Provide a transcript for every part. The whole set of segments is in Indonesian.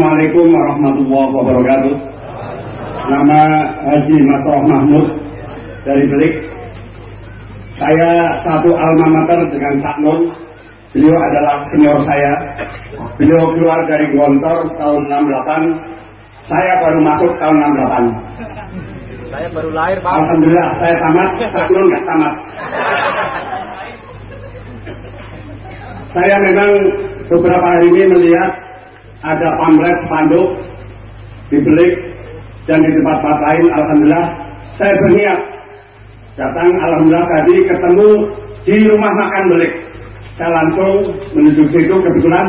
Assalamualaikum warahmatullahi wabarakatuh. Nama Haji Masroh Mahmud dari Belik. Saya satu alma mater dengan Cak Nun. Beliau adalah senior saya. Beliau keluar dari Gontor tahun 68. Saya baru masuk tahun 68. Saya baru lahir, Pak. Alhamdulillah, saya tamat. Cak Nun nggak tamat. Saya memang beberapa hari ini melihat ada pamflet spanduk di Belik dan di tempat-tempat lain. Alhamdulillah, saya berniat datang. Alhamdulillah tadi ketemu di rumah makan Belik. Saya langsung menuju situ. Kebetulan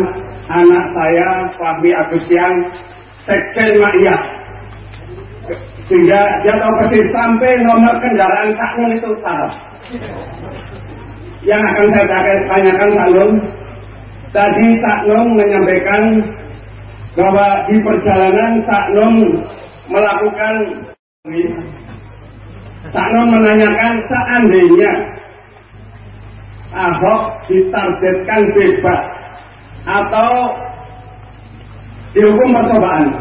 anak saya Fahmi Agustian Sekjen Ma'iyah sehingga dia tahu persis sampai nomor kendaraan Kak itu tahu. Yang akan saya tanyakan Kak tadi Kak menyampaikan bahwa di perjalanan Nun melakukan Nun menanyakan seandainya Ahok ditargetkan bebas atau dihukum percobaan.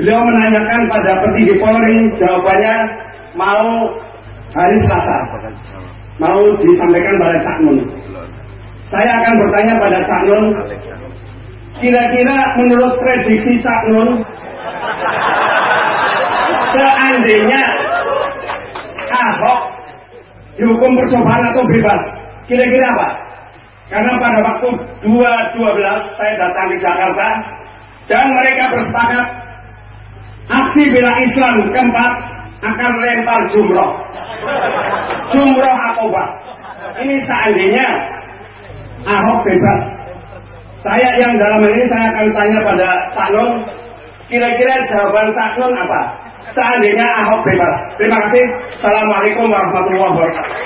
Beliau menanyakan pada petinggi Polri, jawabannya mau hari Selasa, mau disampaikan pada Cak Nun. Saya akan bertanya pada Cak Nun, kira-kira menurut prediksi Cak Nun, seandainya Ahok dihukum percobaan atau bebas, kira-kira apa? Karena pada waktu 2.12 saya datang ke Jakarta dan mereka bersepakat aksi bela Islam keempat akan lempar jumroh. Jumroh akobah. Ini seandainya Ahok bebas. Saya yang dalam ini saya akan tanya pada Pak Nun, kira-kira jawaban Pak Nun apa? Seandainya Ahok bebas. Terima kasih. Assalamualaikum warahmatullahi wabarakatuh.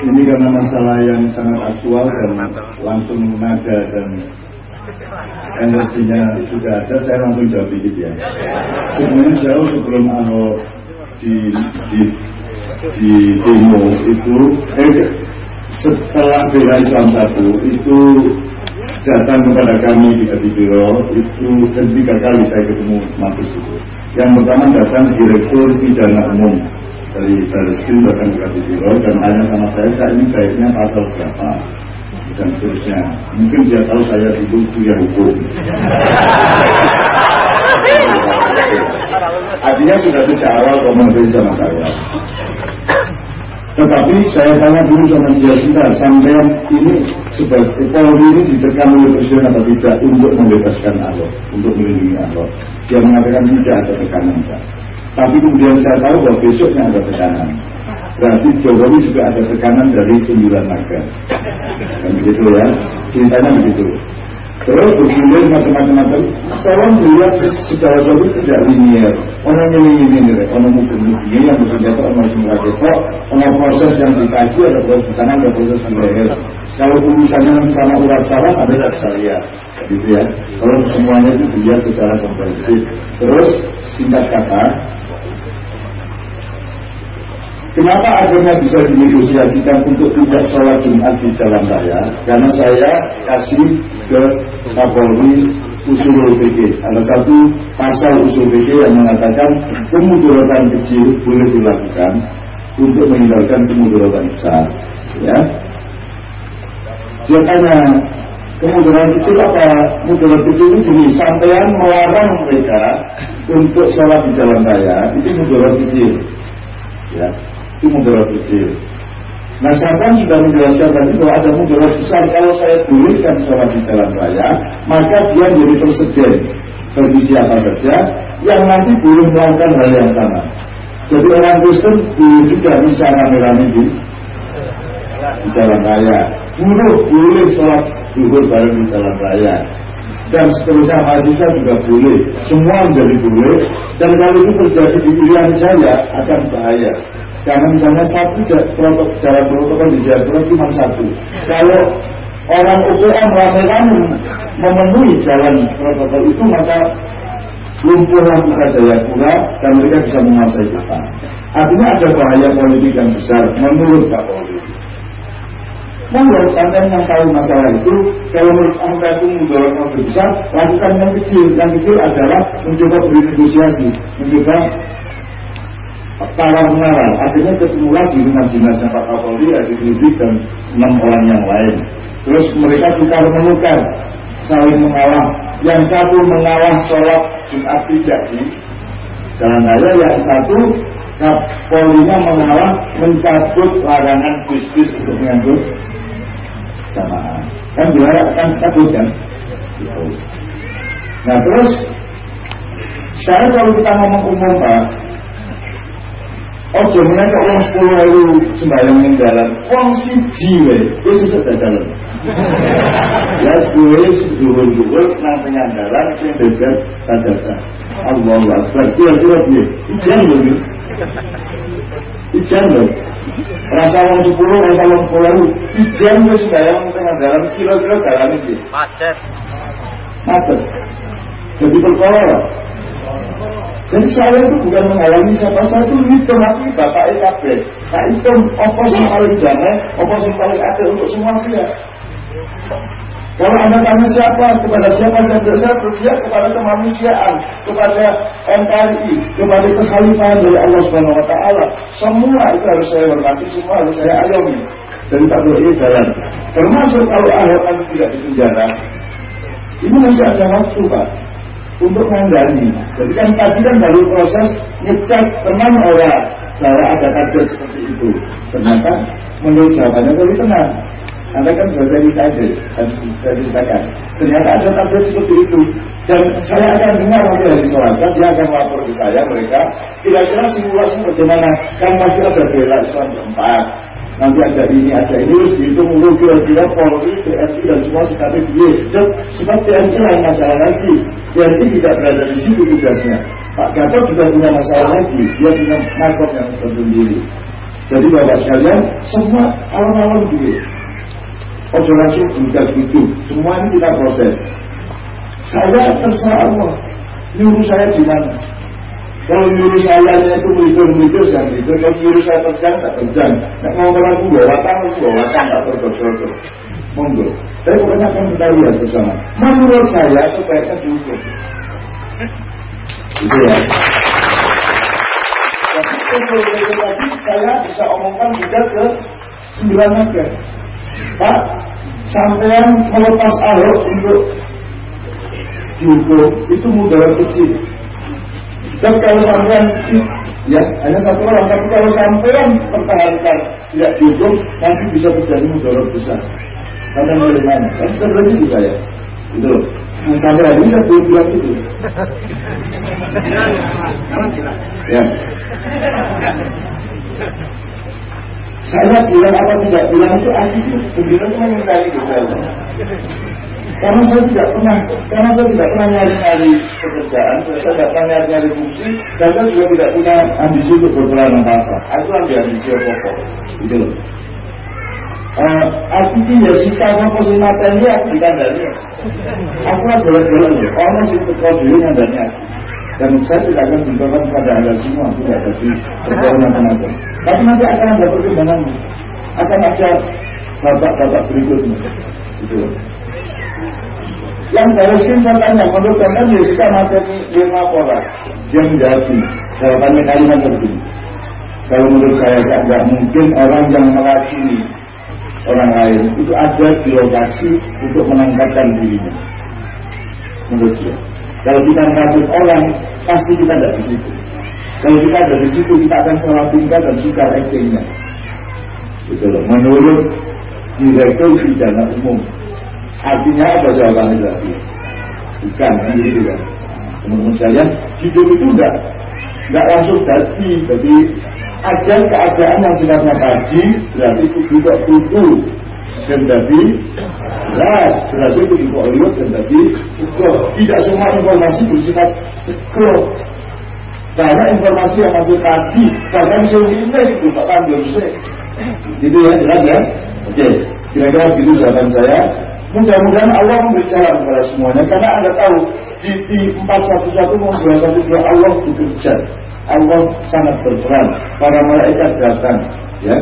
Ini karena masalah yang sangat aktual dan langsung nada dan energinya sudah ada, saya langsung jawab dikit ya. Sebenarnya jauh sebelum Ahok di, di, di demo itu, eh, setelah bela Islam satu itu datang kepada kami di Kadibiro itu ketiga kali saya ketemu Mabes itu. Yang pertama datang Direktur Pidana Umum dari Baris-Krim datang ke Kadibiro dan hanya sama saya, saya ini baiknya pasal berapa dan seterusnya. Mungkin dia tahu saya itu kuliah hukum. Artinya sudah sejak awal komunikasi sama saya. Tetapi saya tanya dulu sama dia kita sampai ini sebagai Polri ini ditekan oleh Presiden atau tidak untuk membebaskan Allah, untuk melindungi Allah. Dia mengatakan tidak ada tekanan. Pak. Tapi kemudian saya tahu bahwa besoknya ada tekanan. Berarti Jokowi juga ada tekanan dari sembilan naga. Dan begitu ya, ceritanya begitu. Terus bergulir macam-macam Tolong dilihat secara jauh tidak linier. Orang yang ini ini, orang mungkin yang bersenjata orang masih kok orang proses yang dikaji ada proses di sana ada proses di leher. Kalau misalnya sama urat saraf ada tidak saya, gitu ya. Kalau semuanya itu dilihat secara komprehensif. Terus singkat kata, Kenapa akhirnya bisa dinegosiasikan untuk tidak sholat Jumat di jalan raya? Karena saya kasih ke Kapolri usul UPG. Ada satu pasal usul UPG yang mengatakan kemudaratan kecil boleh dilakukan untuk meninggalkan kemudaratan besar. Ya, dia tanya kemudaratan kecil apa? Mudarat kecil ini gini, sampean melarang mereka untuk sholat di jalan raya, itu mudarat kecil. Ya, itu mudarat kecil. Nah Satan sudah menjelaskan tadi bahwa ada mudarat besar kalau saya bolehkan sholat di jalan raya, maka dia menjadi presiden bagi siapa saja yang nanti boleh melakukan hal yang sama. Jadi orang Kristen boleh juga bisa rame-rame di, di jalan raya. Buruh boleh sholat duhur bareng di jalan raya. Dan seterusnya mahasiswa juga boleh. Semua menjadi boleh. Dan kalau itu terjadi di pilihan saya akan bahaya. Karena misalnya satu jalan protokol di Jayapura cuma satu. Kalau orang UPM rame-rame memenuhi jalan protokol itu maka lumpuhlah buka Jayapura dan mereka bisa menguasai Jepang. Artinya ada bahaya politik yang besar menurut Pak Polri. Monggo sampai yang tahu masalah itu, kalau menurut anda itu mendorong yang besar, lakukan yang kecil. Yang kecil adalah mencoba bernegosiasi, mencoba tawar menawar. Akhirnya ketemu lagi dengan jenazah Pak Kapolri, Adi Rizik dan enam orang yang lain. Terus mereka tukar menukar, saling mengalah. Yang satu mengalah sholat Jumat tidak di raya, yang satu Kapolrinya mengalah mencabut larangan bis-bis untuk mengangkut sama kan juara kan takut kan nah terus sekarang kalau kita ngomong umum pak Ojo menanya uang sepuluh ribu sembahyang yang jalan, uang si jiwe, itu sudah jalan. ya gue dulu-dulu nang tengah jalan, yang dekat saja Allah Akbar, kira-kira dia, ijan loh, ijan loh. Rasa wong sepuluh, rasa wong sepuluh Ijen wis bayang tengah dalam kilo-kilo dalam ini. Macet. Macet. Jadi perkara. Jadi saya itu bukan menghalangi siapa saya itu hitung aku bapak EKB. Nah itu apa yang paling damai, apa yang paling ada untuk semua dia. Kalau Anda tanya siapa, kepada siapa saya saya berpihak kepada kemanusiaan, kepada NKRI, kepada kekhalifahan dari Allah Subhanahu wa taala. Semua itu harus saya hormati, semua harus saya ayomi. Dan tak boleh jalan. Termasuk kalau Ahok tidak di penjara, ini masih ada waktu Pak untuk mengandani. Jadi kan tadi kan baru proses ngecek teman orang bahwa ada kader seperti itu. Ternyata menurut jawabannya lebih tenang. Anda kan sudah kader, dan saya ceritakan. Ternyata ada kader seperti itu. Dan saya akan dengar nanti hari Selasa, dia akan lapor ke saya, mereka kira-kira simulasi bagaimana. Kan masih ada bela Islam keempat. Nanti ada ini, ada ini, itu mulu kira-kira Polri, TNI, dan semua sekali dia. Sebab TNI lain masalah lagi. TNI tidak berada di situ tugasnya. Pak Gatot juga punya masalah lagi. Dia punya markot yang tersendiri. Jadi Bapak sekalian, semua awal-awal begini. Ojo langsung budak itu. Semua ini kita proses. Saya terserah Allah. Nyuruh saya di mana? Kalau nyuruh saya itu melipir-melipir, jangan melipir. Kalau nyuruh saya terjang, tak terjang. Nah, mau aku bawa tangan, bawa tangan, tak terjang Monggo. Tapi pokoknya akan kita lihat bersama. Menurut saya, sebaiknya dihukum. Itu ya. Tapi itu tadi saya bisa omongkan juga ke sembilan negara. Pak, sampean melepas Ahok untuk dihukum itu mudah kecil. Sebab kalau sampean ya hanya satu orang, tapi kalau sampean pertahankan tidak dihukum nanti bisa terjadi mudarat besar. Karena mulai mana? Kan sebenarnya itu saya. Itu Nah, sampai hari ini saya belum bilang itu. ya. Saya bilang apa tidak bilang itu itu sebenarnya mengenai gejala. Karena saya tidak pernah, karena saya tidak pernah nyari-nyari pekerjaan, saya tidak pernah nyari-nyari fungsi, dan saya juga tidak punya ambisi untuk berperan apa-apa. Itu ambil ambisi pokok. Itu loh. Uh, aku ini ya sika sama si ini aku dikandani. Aku kan boleh-boleh ya. Orang sih tekau dulu ngandani aku. Dan saya tidak akan berkorban kepada anda semua tidak tapi berkorban macam-macam. Tapi nanti akan ada perkembangan, akan ada babak-babak berikutnya. Itu. Yang teruskin saya tanya, menurut saya Jessica materi lima pola yang menjadi jawabannya kalimat seperti ini. Kalau menurut saya tidak mungkin orang yang melakini orang lain itu ada di lokasi untuk menangkapkan dirinya. Menurut dia. Kalau kita meracun orang, pasti kita tidak di situ. Kalau kita ada di situ, kita akan salah tingkat dan suka actingnya. Loh. Menurut Direktur Pidana Umum. Artinya apa jawabannya tadi? Bukan, kan gitu kan. Teman-teman sekalian, hidup itu enggak enggak langsung jadi. Jadi ada keadaan yang sifatnya kaji, berarti itu juga kudu dan tadi beras, beras itu dikoyot dan tadi sekor. Tidak semua informasi bersifat sekor. Karena informasi yang masih tadi, bahkan ini itu tak tahu sih. Gitu ya, jelas ya? Oke, kira-kira begitu jawaban saya. Mudah-mudahan Allah memberi jalan kepada semuanya karena Anda tahu GT 411 mau 212 Allah bekerja. Allah sangat berperan. Para malaikat datang, ya.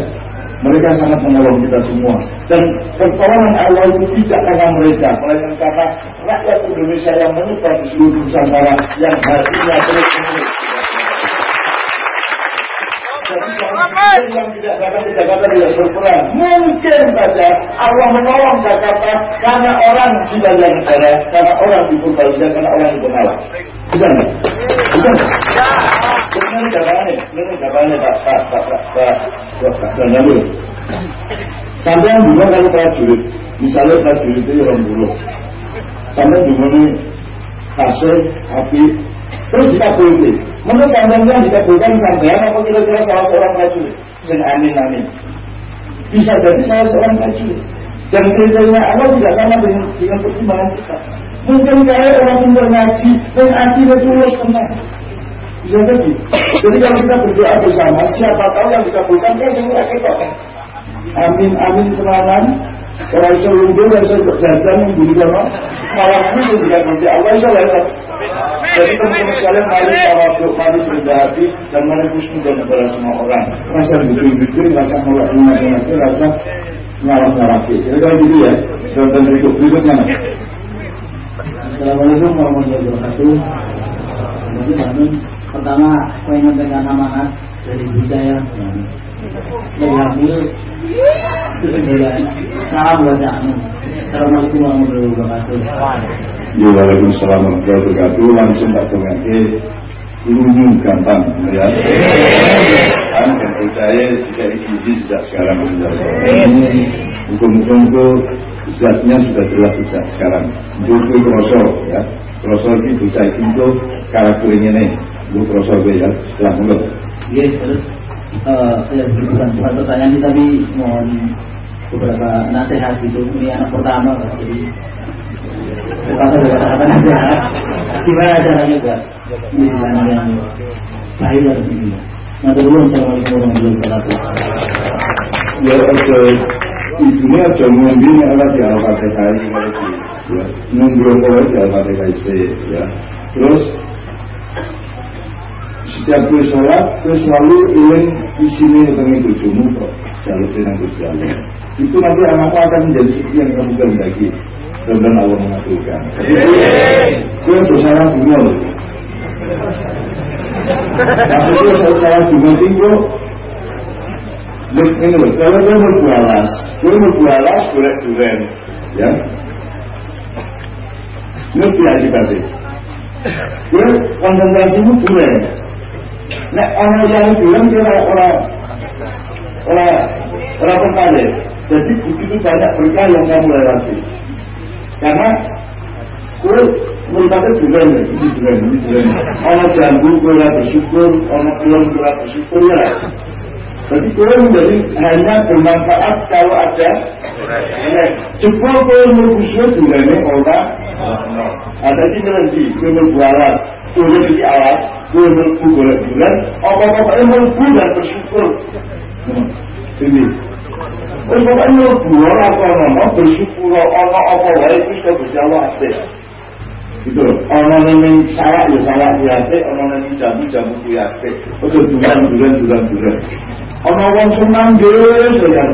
Mereka sangat menolong kita semua. dan pertolongan Allah itu tidak karena mereka, melainkan karena rakyat Indonesia yang menyebar di seluruh Nusantara yang hatinya terus menerus. Yang tidak datang ke Jakarta tidak berperan. Mungkin saja Allah menolong Jakarta karena orang di banyak negara, karena orang di Purbalingga, karena orang di Bengala. Bisa nggak? Bisa nggak? Ini jawabannya, ini jawabannya Pak Pak Pak Pak Pak Pak Pak Pak Sampai yang juga kalau prajurit, misalnya prajurit itu orang bulu, sampai di mana kasih, api, terus dikabulkan. Menurut sampai dikabulkan sampai apa kira-kira salah seorang prajurit? Sing amin amin. Bisa jadi salah seorang prajurit. Dan kriteria Allah tidak sama dengan dengan pertimbangan kita. Mungkin kaya orang pintar ngaji, dan akhirnya tulus tenang. Bisa jadi. Jadi kalau kita berdoa bersama, siapa tahu yang dikabulkan, ya semua kita amin amin tenanan Orang iso lungguh, orang iso jajan, beli kono Malah khusus juga nanti Allah iso lewat Jadi teman-teman sekalian mari tawaduk, mari berendah hati Dan mari khusnul dan kepada semua orang. Rasa bikin-bikin, rasa mulak rasa ngarap-ngarap Jadi kalau gitu ya, dan berikut. Berikutnya Assalamualaikum warahmatullahi wabarakatuh. Mungkin amin. Pertama, saya amanat dari ibu saya salam warahmatullahi wabarakatuh. Ya, Waalaikumsalam warahmatullahi wabarakatuh. Langsung tak ke Lulu gampang ya. Kan dan percaya jika gizi sejak sekarang Hukum-hukum itu zatnya sudah jelas sejak sekarang. Itu kroso ya. Kroso itu bisa itu karakternya nih. Itu kroso ya. Setelah mulut. Iya terus uh, ya bukan bukan pertanyaan ini tapi mohon beberapa nasihat gitu ini anak pertama jadi kata kata nasihat gimana caranya buat menjalani yang baik dari sini nah dulu assalamualaikum warahmatullahi wabarakatuh ya oke ibunya aja ngambil ala di al-fatihah ya nunggu di al-fatihah ya terus setiap kali sholat terus selalu ingin isinya dengan tujuhmu kok jalur dengan Allah itu nanti anakmu akan menjadi seperti yang kamu kehendaki dan Allah mengatakan itu yang salah dunia loh maksudnya saya salah dunia tinggal ini loh kalau dia mau bualas dia mau bualas boleh duren ya. Ngerti akibatnya gue konsentrasimu duren Nek orang yang bilang kira orang orang orang tertarik. Jadi begitu banyak berkah yang kamu lewati. Karena kue merupakan bulan ini bulan ini bulan. Orang jambu kue bersyukur, orang belum kue bersyukur ya. Jadi kue menjadi hanya bermanfaat kalau ada Jepul kue merubusnya bulannya orang. Ada di lagi kue berbualas, boleh di alas boleh melebu bulan. Apa bapaknya melebu dan bersyukur. Jadi apa yang melebu orang apa nama? bersyukur. Allah apa wae itu sudah bisa Allah hati gitu yang neng salah ya salah diate orang yang jamu jamu diate Oh, bulan bulan bulan bulan. ono wong senang des ya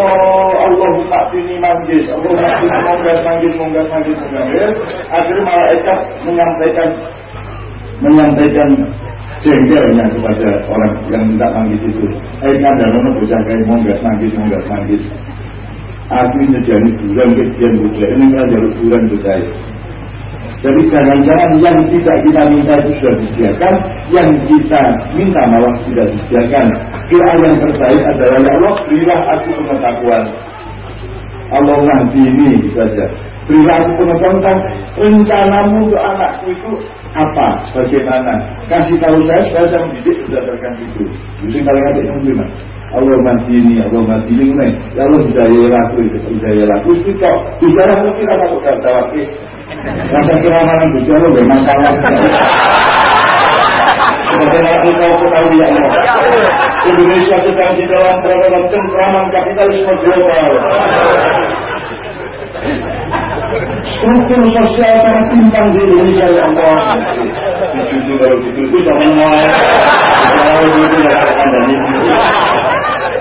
Allah Allah maktini manggis. Allah tak monggas manggis monggas manggis monggas akhirnya malaikat menyampaikan menyampaikan jengkelnya kepada orang yang minta manggis itu. Eh ada mana bocah kayak monggas manggis monggas manggis. Aku jadi bulan kejadian bocah ini kan jalur bulan bocah. Jadi jangan-jangan yang tidak kita minta itu sudah disediakan, yang kita minta malah tidak disediakan. Doa yang terbaik adalah ya Allah berilah aku pengetahuan. Allah nanti ini saja. Berilah aku pengetahuan tentang rencanamu untuk anakku itu apa, bagaimana. Kasih tahu saya supaya saya mendidik berdasarkan itu. Justru paling aja yang gimana? Allah mati ini, Allah mati ini, ya Allah budaya laku, budaya laku, itu kok bicara mungkin rasa kok tawaki. Rasa keramanan bisa Allah memang salah. Sebagai aku tahu tahu ya Allah. Indonesia sedang di dalam peradaban cengkraman kapitalisme global struktur sosial sangat timpang di Indonesia ya Allah itu baru itu sama mulai kalau itu dirasakan dan itu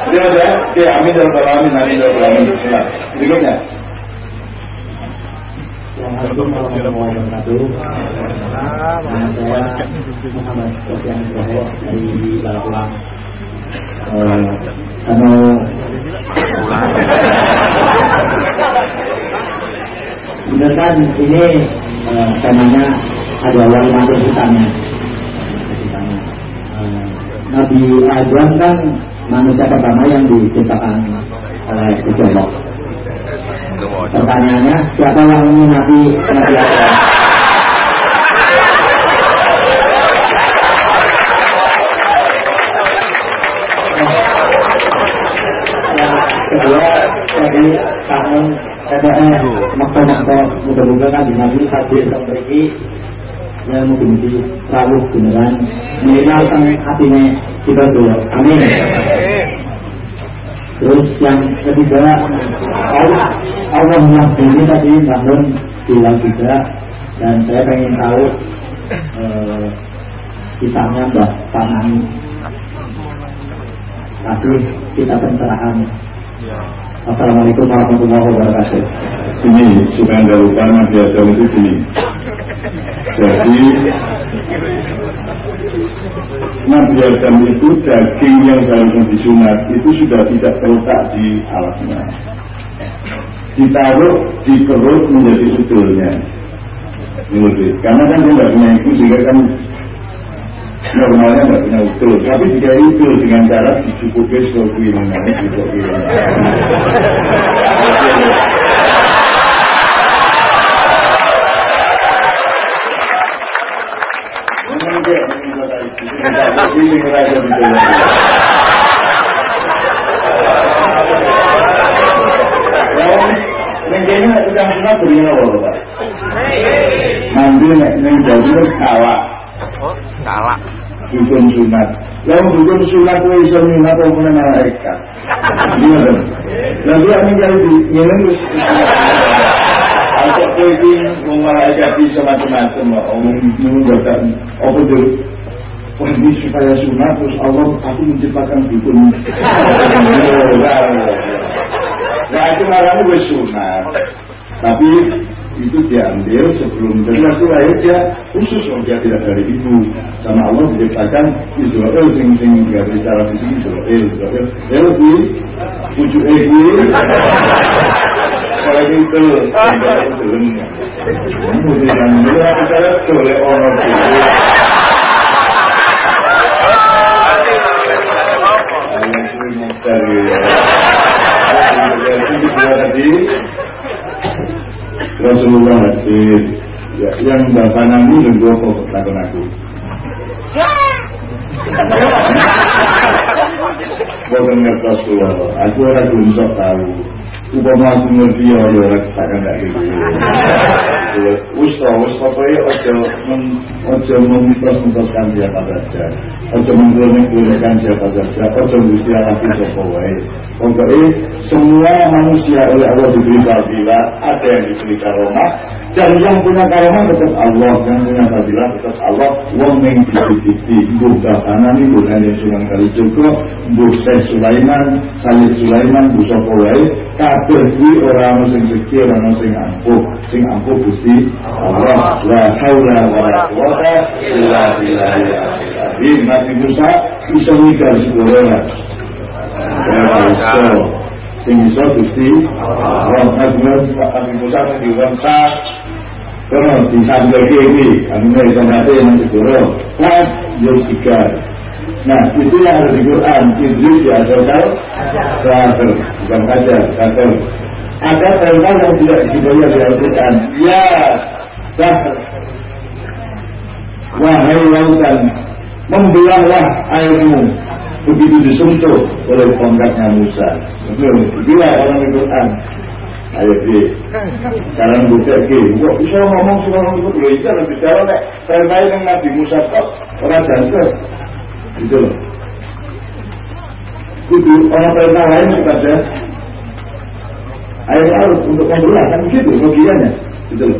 ya saya ya amin dan amin amin dan amin nah, berikutnya. Assalamualaikum warahmatullahi wabarakatuh. Saya Muhammad Sofyan Ibrahim dari Balapulang. Sama Anu Benar kan ini eh, temanya ada wali masuk hutannya. Eh, Nabi Adam kan manusia pertama yang diciptakan oleh Allah. Pertanyaannya, siapa yang mengingati Nabi Adam? Yang kedua, jadi tahun KPR maksa-maksa mudah-mudah kan Nabi hadir memiliki yang mungkin rawuh beneran. Minimal kan hatinya kita dulu amin. Terus yang ketiga Allah Allah ini tadi bangun bilang juga dan saya pengen tahu eh, kisahnya Mbak Panani. Kasih kita pencerahan Assalamualaikum warahmatullahi wabarakatuh Ini supaya nggak lupa Nabi Adam itu gini. Jadi Nabi Adam itu daging yang seharusnya disunat itu sudah tidak terletak di alatnya. Ditaruh di perut menjadi. Menurut Karena kan dia nggak punya itu sehingga kan normalnya nggak punya udul. Tapi jika udul dengan cara dicukupi sebagai ini, dicukupi Mungkin nek tukang sunat beri apa, Pak? Nanti kawak Oh, salah. Dukun sunat. Yang dukun sunat itu iso minat apa punya malaikat. Iya kan? Lalu yang minggal di nyeling wis Aku wong malaikat bisa macam-macam kok. Omong menunggalkan apa tuh? Wah ini supaya sunat terus Allah aku menciptakan dukun. Nah itu marahnya gue sunat. Tapi itu diambil sebelum jelas itu lahir dia khusus kalau dia tidak dari ibu. Sama Allah diciptakan Israel sing sing dari cara fisik Israel Israel. Ya lebih pucuk ego kalau itu tidak belum kemudian dia bicara oleh orang dari Rasulullah hadis ya, yang bapak dan dua kok takut aku. Bukan ngertos kula, aku ora belum sok tahu. Upama aku ngerti ya ya tak gitu. Wis to, wis pokoke aja men- aja memitos-mitoskan siapa saja. Aja menggunakan siapa saja. Aja mesti alati sapa wae. Pokoknya semua manusia oleh Allah diberi fadilah, ada yang diberi karomah, dan yang punya karomah tetap Allah, yang punya fadilah tetap Allah. Wong kahanan Sunan Kalijogo, Syekh Sulaiman, Salih Sulaiman, kuwi ora ana sing seki, ora ana sing ampuh, sing ampuh Gusti Allah. La haula wala quwata illa billahi al-azim. Nabi Musa bisa mikir sekolah. Ya, sing iso Gusti Allah kadang Nabi Musa diulang sa Kono disampaikan ini, kami iso mati yang segoro, kan yo sigar. Nah, itu yang ada di Quran, Idris di asal-asal kafir, bukan kaca, kafir. Ada perintah yang tidak disebutnya di Al-Quran. Ya, kafir. Wahai lautan, membelahlah airmu begitu disentuh oleh tongkatnya Musa. Betul, gila orang Al-Quran. Ayo di Sekarang buka ke Kok bisa ngomong semua orang itu Loh iya lebih jauh nek yang Nabi Musa kok Orang jantung Gitu loh Kudu orang perintah lain kepada Ayo harus untuk membelah Kan begitu logianya Gitu loh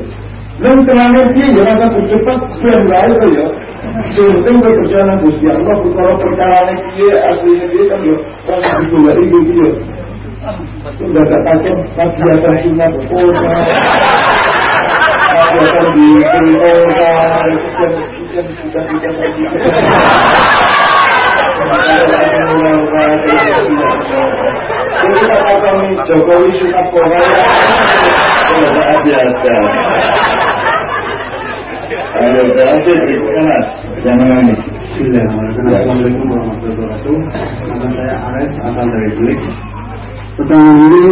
Lalu terakhir dia ya rasa bercepat Ben lain ya Sinting berjalan Gusti Allah perkara perkara dia aslinya dia kan ya pas digolek iki dia. Sudah gak takut lagi ada sunat kota. Ada di kota, hujan hujan hujan hujan lagi. Jadi kata kami Jokowi sunat kota. Tidak biasa. Ayo, berarti Mas, jangan nangis. Assalamualaikum warahmatullahi wabarakatuh. Nama saya Arif, asal dari Bulik. Pertama ini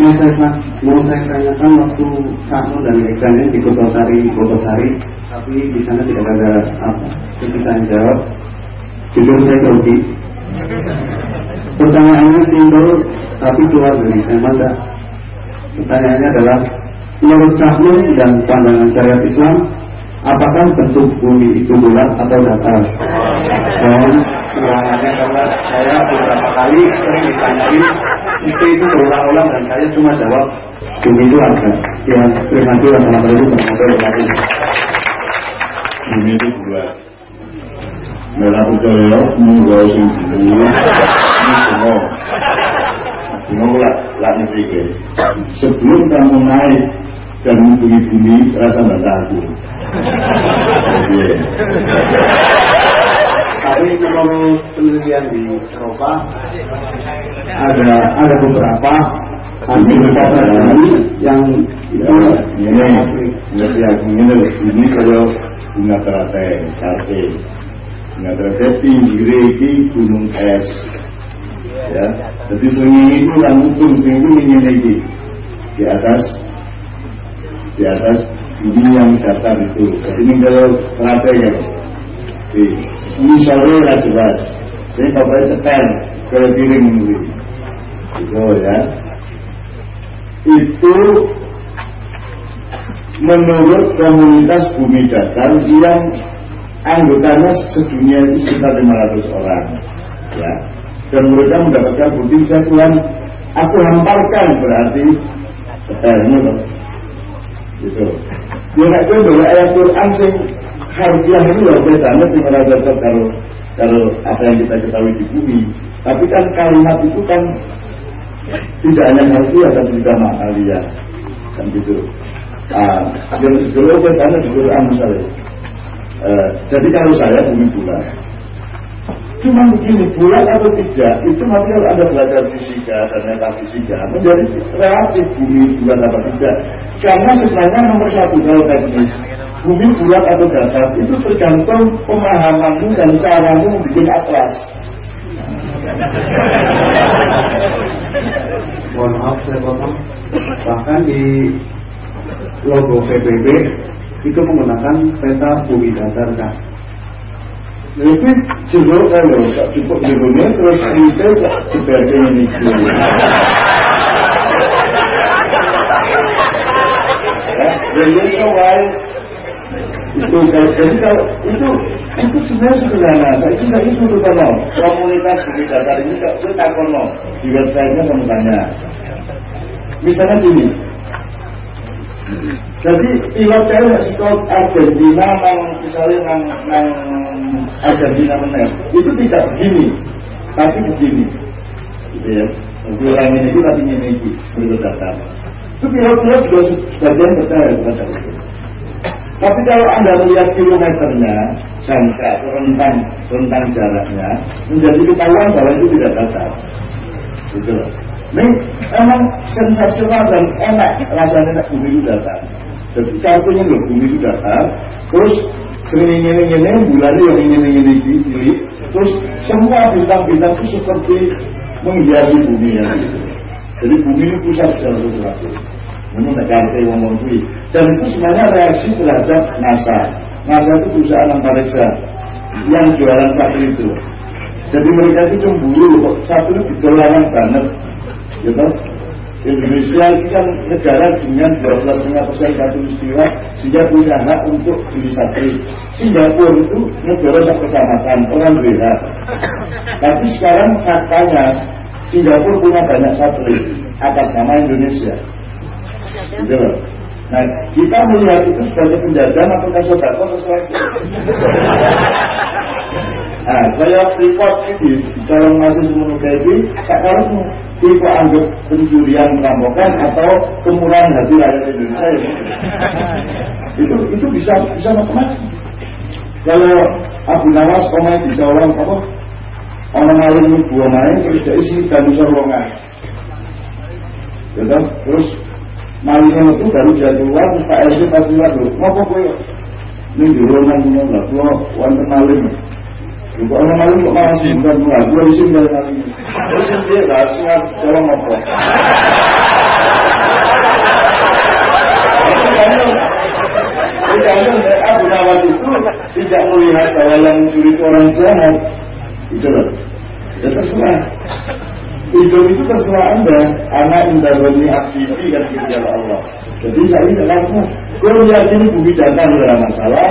mau saya mau saya tanyakan waktu kamu dan Megan di Kotosari, Kotosari, tapi di sana tidak ada apa. Kita jawab. Jujur saya grogi. Pertanyaannya simpel, tapi keluar dari saya mata. Pertanyaannya adalah menurut kamu dan pandangan syariat Islam apakah bentuk bumi itu bulat atau datar? Dan ulangannya karena saya beberapa kali sering ditanyain itu itu berulang-ulang dan saya cuma jawab bumi itu ada. Ya, terima kasih. Assalamualaikum warahmatullahi wabarakatuh. Bumi itu bulat. Semua lah, lah ngerti Sebelum kamu naik dan menghubungi bumi, rasa bantah aku. Iya. Tapi menurut penelitian di Eropa ada ada beberapa hasil yang Ya, ini, ini kalau bunga teratai, karte. Bunga teratai pinggir iki gunung es. Ya, jadi sungai itu langsung sungai itu ingin lagi di atas di atas ini yang datar itu. Jadi ini kalau teratai ya, ini sore lah jelas. Jadi bapaknya setel ke piring ini. Itu ya. Itu menurut komunitas bumi datar yang anggotanya sedunia itu sekitar 500 orang. Ya. Dan mereka mendapatkan bukti saya Tuhan aku hamparkan berarti. Setelmu loh. Gitu. Ya nggak coba ayat Quran sing harfiah ini loh beda sih kalau kalau apa yang kita ketahui di bumi. Tapi kan kalimat itu kan tidak hanya harfiah tapi juga maknawiyah kan gitu. Ah, yang dulu saya tanya di Quran misalnya. Eh, jadi kalau saya bumi bulat, cuma begini bulat atau tidak itu nanti kalau anda belajar fisika dan metafisika menjadi relatif bumi bulat atau tidak. Karena sebenarnya nomor satu kalau teknis bumi bulat atau datar itu tergantung pemahamanmu dan caramu bikin atlas. mohon maaf saya potong bahkan di logo PBB itu menggunakan peta bumi datar kan Tapi jero kalau tak cukup jeronya terus itu sebagai ini. Jadi soal itu kalau jadi kalau itu itu sebenarnya sederhana. Saya itu saya itu tuh kalau komunitas bumi datar ini itu tak kono di websitenya kamu tanya. Misalnya gini, jadi pilot cewek sekolah Argentina nang misalnya nang nang Argentina menang itu tidak begini, tapi begini, gitu ya. Bilang ini itu tapi ini ini berikut data. Itu pilot-pilot juga sebagian percaya kepada itu. Tapi kalau anda melihat kilometernya, jangka rentang rentang jaraknya, menjadi ketahuan bahwa itu tidak datar. Gitu loh. Ini emang sensasional dan enak rasanya bumi itu datar. Jadi kartunya loh bumi itu datar, terus sering ingin ingin bulan yang ingin ini terus semua bintang-bintang itu seperti menghiasi bumi ya. Gitu. Jadi bumi ini pusat segala sesuatu. Memang negara yang itu. Dan itu sebenarnya reaksi terhadap NASA. NASA itu perusahaan antariksa yang jualan satelit itu. Jadi mereka itu cemburu kok satelit ditolak banget gitu. Indonesia ini kan negara dengan 12,5 persen katulistiwa sehingga punya hak untuk beli satelit. Singapura itu negara tak kecamatan, orang beda. Tapi sekarang faktanya Singapura punya banyak satelit atas nama Indonesia. Gitu loh. Nah, kita melihat itu sebagai penjajahan atau kasodako atau sesuatu. Nah, saya report ini calon masih semua ini, sekarang kita anggap pencurian perampokan atau kemurahan hati rakyat Indonesia ya. itu itu bisa bisa macam-macam. Kalau Abu Nawas komai bisa orang apa? Orang alim buah main terus dari sini dan bisa ruangan. Ya terus malingnya itu baru jadi keluar terus Pak RT pas keluar dulu ngapa ini di ruangan punya lah gua wonten maling Orang maling kok malah simpan bunga, gua isin dari maling. Terus dia rahasia tolong ngopo. Karena Abu Nawas itu tidak melihat bahwa yang mencuri orang jahat. Itu loh. Ya terserah. Hidup itu terserah anda. Anak indahwani aktivi kan ya Allah. Jadi saya tidak laku Kalau meyakini bumi datar adalah masalah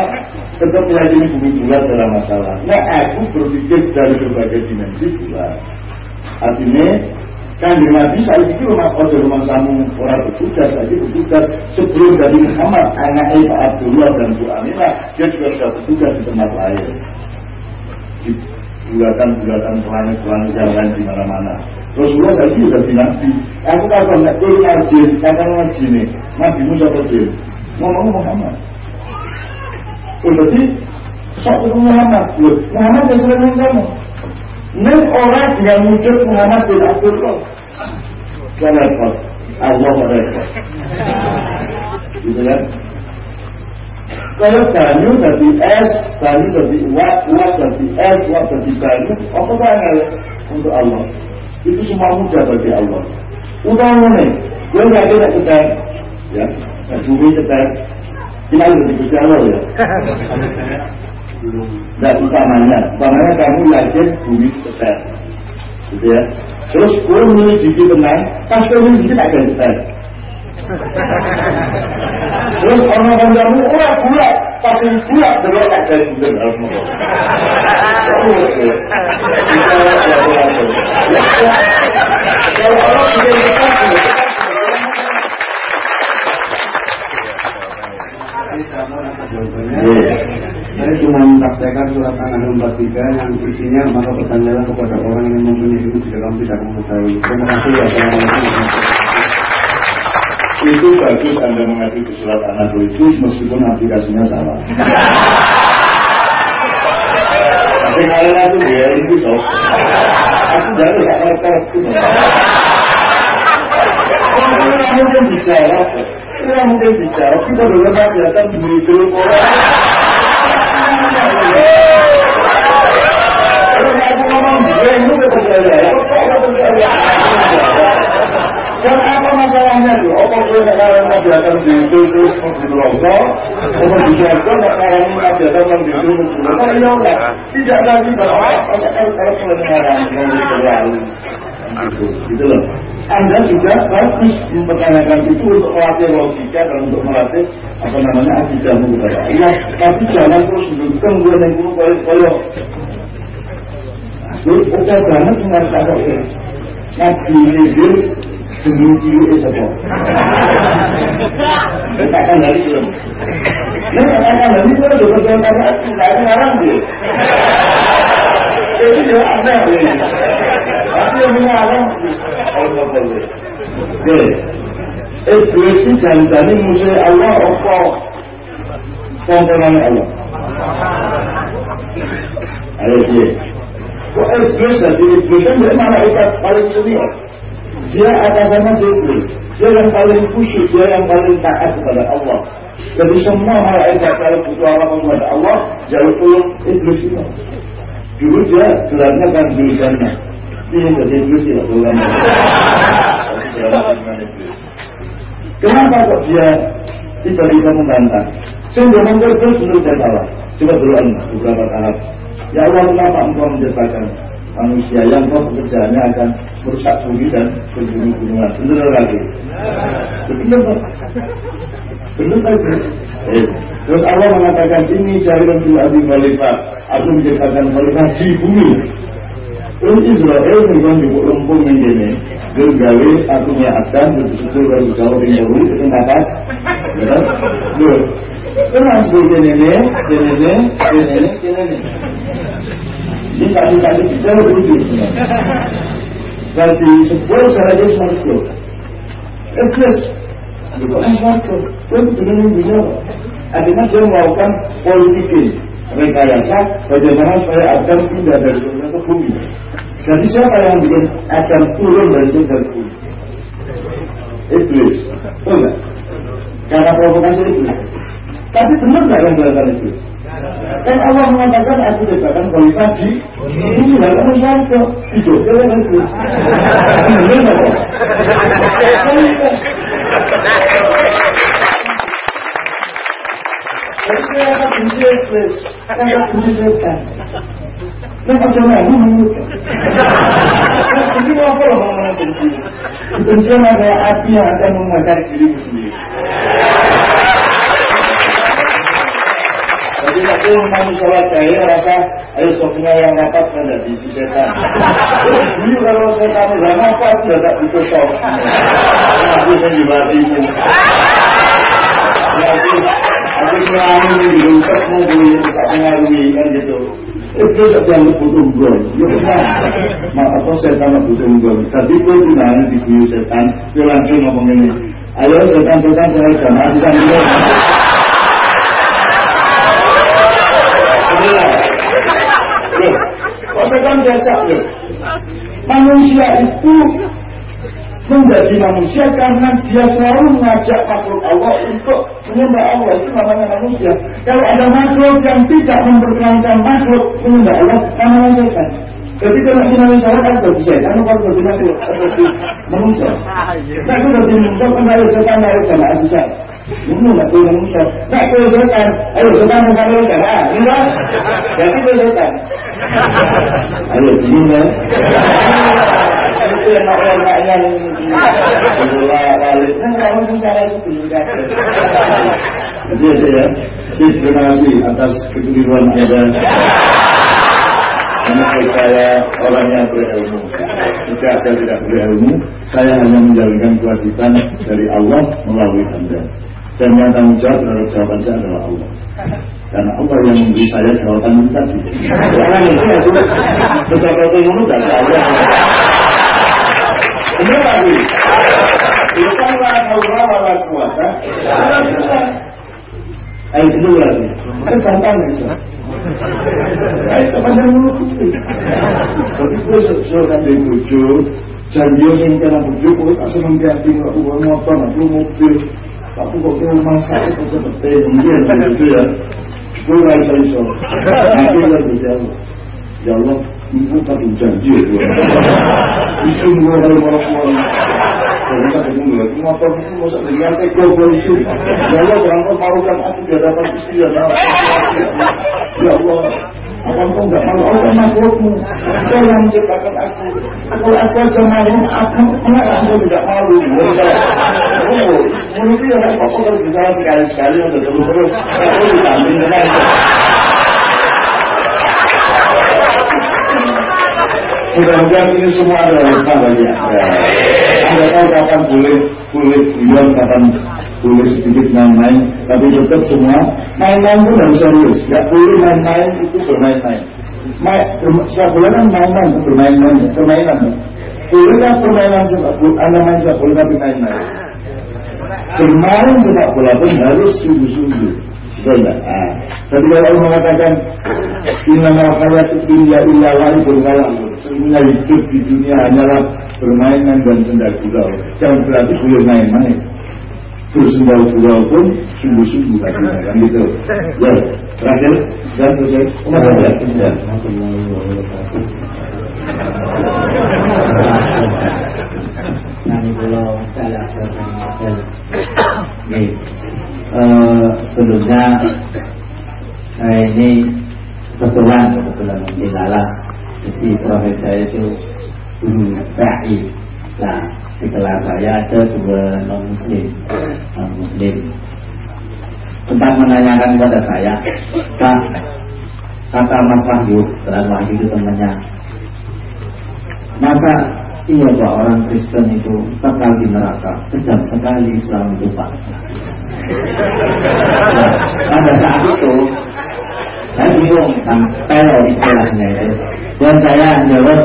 Tetap meyakini bumi bulat adalah masalah. Nah aku berpikir dari berbagai dimensi bulat Artinya Kan Nabi saya pikir rumah Ojo rumah samu orang bertugas Lagi bertugas. Sebelum dari Muhammad Anak Pak Abdullah dan Bu Aminah Dia juga sudah bertugas di tempat lain bulatan-bulatan planet-planet yang lain di mana-mana Rasulullah saya juga jadi nabi. Aku kalau nggak tuh ngaji, kata ngaji nih, nabi Musa pergi. Ngomong Muhammad. Oh, berarti sok itu Muhammad. Loh, Muhammad yang selain kamu. Ini orang dengan wujud Muhammad bin Abdullah. Kan repot. Allah repot. Gitu ya. Kalau banyu dari es, banyu dari uap, uap dari es, uap dari banyu, apa banyak untuk Allah? itu semua mudah bagi Allah. Utama nih, gue nggak tidak sedang, ya, nah, bumi sedang, kita udah di Allah ya. Nah utamanya, utamanya kamu yakin bumi sedang, gitu ya. Terus gue menyelidiki tenang, pas gue ada sedang. Terus orang kamu orang bulat, pasti harus ngomong. Kalau orang sudah Saya cuma mempraktekkan surat An-Nahl 43 yang isinya maka pertanyaanlah kepada orang yang mempunyai ilmu jika kamu tidak mengetahui. Terima kasih. Assalamualaikum itu bagus Anda mengaji di surat An-Nahl itu meskipun aplikasinya salah. Masih kalian itu ya itu so. Aku dari itu. Kita mungkin bicara, kita mungkin bicara, kita belum kelihatan grup orang. Aku ngomong, kok percaya? Dan apa masalahnya tuh? Apa gue sekarang datang di itu terus Longsor, mau di Siarga, nggak sekarang mau datang di itu mau di Longsor, ya enggak. Tidak lagi bahwa masa kalau kalau kebenaran mau berlalu. Gitu loh. Anda juga bagus mempertanyakan itu untuk melatih logika dan untuk melatih apa namanya akidahmu kepada Allah. Tapi jangan terus mendukung gue yang gue koyok-koyok. Itu oke banget sih nggak tahu ya. Nabi ini Jeneng cilik sapa? Katakan dari belum. Nah, katakan dari itu udah berjalan karena aku nggak ada ngarang dia. Jadi dia ada ya. Tapi yang mengarang Allah boleh. Oke. Iblis itu jangan musuh Allah apa? Komponen Allah. Ayo dia. Kok iblis jadi iblis kan dia malaikat paling senior dia atasannya Jibril. Dia yang paling khusyuk dia yang paling taat kepada Allah. Jadi semua malaikat kalau butuh apa kepada Allah jauh tolong iblis itu. Dulu dia gelarnya kan Zulkarna ini jadi iblis ya bukan? Kenapa kok dia tiba-tiba membantah? Sehingga mengkir terus menurut saya salah. Coba dulu beberapa tahap ya Allah kenapa engkau menciptakan manusia yang kau pekerjaannya akan merusak bumi dan bergunung-gunungan. Benar lagi. Benar Pak. Benar lagi. Yes. Terus Allah mengatakan ini jahilan fil ardi khalifah. Aku menciptakan khalifah di bumi. Terus Israel sehingga di lempung ini Gergawe aku akan bersyukur dan berjauh di bumi itu kenapa? Ya, Loh, Tenang sebagai nenek, nenek, nenek, nenek. Ini kaki-kaki kita begitu. Berarti sebuah sahaja smartphone. Ikhlas. Bukan smartphone. Pun dengan beliau. Artinya dia melakukan politikin. Rekayasa bagaimana supaya Adam pindah dari surga ke bumi. Jadi siapa yang bikin Adam turun dari surga ke bumi? Iblis. Betul nggak? Karena provokasi iblis. Tapi benar nggak yang dilakukan iblis? Kan Allah mengatakan aku ciptakan khalifah di ini lah kamu kan itu. Benar nggak? Jadi akan benci iblis, akan benci. Nah, yang akan membakar dirimu sendiri. Jadi nanti kamu sholat kaya rasa ayo sopnya yang rapat kan dari si setan. Ini kalau setan udah ngapa sudah tak butuh sok. Aku kan juga timu. Aku aku selama ini di rumah mau beli tak pengaruhi kan gitu. Itu yang butuh gue. Ya. Mak apa setan butuh gue. Tapi gue gimana di setan. Dia langsung ngomong ini. Ayo setan-setan saya jamaah sih Kok setan biasa loh? Manusia itu menjadi manusia karena dia selalu mengajak makhluk Allah untuk menyembah Allah itu namanya manusia. Kalau ada makhluk yang tidak memperkenalkan makhluk menyembah Allah, namanya setan. Jadi kalau kita misalnya kan setan, kalau bagi makhluk, bagi manusia. Nah, itu bagi manusia, kan harus setan harus sama asisat. Ini nggak manusia. Nah, kalau setan, ayo setan sama sama, enggak? Jadi kalau setan. Ayo, ini kan? Itu yang orang yang bola balik. Nah, kalau sengsara itu kasih. Jadi ya, terima kasih atas kekeliruan Anda. Menurut saya orangnya berilmu. Jika saya tidak berilmu, saya hanya menjalankan kewajiban dari Allah melalui Anda. Dan yang tanggung jawab terhadap jawaban saya adalah Allah. Karena Allah yang memberi saya jawaban itu tadi. Orang itu ya sudah. Itu yang dari Allah. Benar lagi. Itu kan lah haula wala Ayo itu lagi. Kan gampang ya. Ayo sepanjang itu. Tapi gue sesuatu dari bojo, janji yang kena bojo, gue kasih mengganti aku motor, aku mobil, aku kok ke rumah sakit kok seperti ini gitu ya. Gue nggak bisa iso. Nanti gue bisa Ya Allah, ibu tapi janji ya. Isu gue kalau mau mau itu isu. Ya Allah, jangan kau aku biar dapat istri ya. Ya Allah, apa kau nggak malu? Allah makhlukmu. Kau yang menciptakan aku. Kalau aku aja aku aku tidak malu? Menurut kalau bisa sekali-sekali terus-terus. Aku ditanding dengan Mudah-mudahan ini semua adalah hikmah bagi. Anda tahu kapan boleh boleh guyon, kapan boleh sedikit main-main, tapi tetap semua main-main pun harus serius. Gak boleh main-main itu bermain-main. Main, sepak bola kan main-main, bermain-main, permainan. Bolehkah permainan sepak bola, Anda main sepak bola tapi main-main? Bermain sepak bola pun harus sungguh-sungguh. Nggak? Nah, tapi kalau Allah mengatakan Inna ma'afayat dunia illa wali berwalang Semuanya hidup di dunia hanyalah permainan dan sendal gurau. Jangan berarti boleh main-main. Bersendal gurau pun sungguh-sungguh tadi kan gitu. Ya, terakhir sudah selesai. Umar saja Ya, saya akan Nih, eh, sebelumnya saya ini kebetulan kebetulan mungkin lalah jadi profil saya itu dunia da'i nah setelah saya ada dua non muslim non muslim sempat menanyakan kepada saya pak kata Mas Wahyu dan Wahyu itu temannya. Masa iya pak orang Kristen itu kekal di neraka? Kejam sekali Islam itu pak. Nah, pada saat itu saya bingung sampai istilahnya itu. Dan saya jawab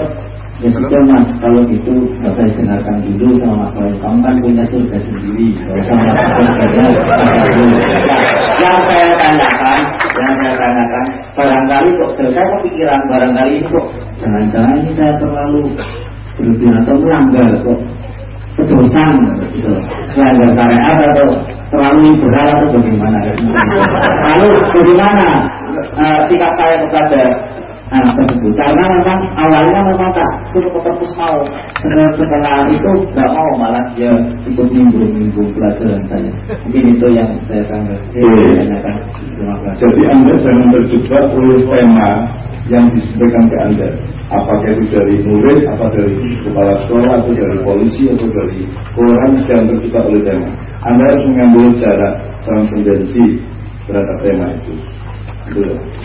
ya sudah mas. Kalau gitu nggak saya dengarkan dulu sama mas Wahyu kamu kan punya surga sendiri. Nggak usah melakukan yang saya tanyakan yang saya tanyakan barangkali kok saya kepikiran barangkali ini kok jangan-jangan ini saya terlalu berlebihan atau melanggar kok kedosan gitu. Melanggar syariat atau terlalu liberal atau bagaimana? Lalu bagaimana uh, sikap saya kepada anak tersebut. Karena memang awalnya memang tak suruh ke mau setelah, setelah itu nggak mau malah dia ikut nimbrung-nimbrung pelajaran saya. Mungkin itu yang saya terima kasih. Jadi anda jangan terjebak oleh tema yang disampaikan ke anda. Apakah itu dari murid, apa dari kepala sekolah, atau dari polisi, atau dari orang yang terjebak oleh tema. Anda harus mengambil jarak transendensi terhadap tema itu.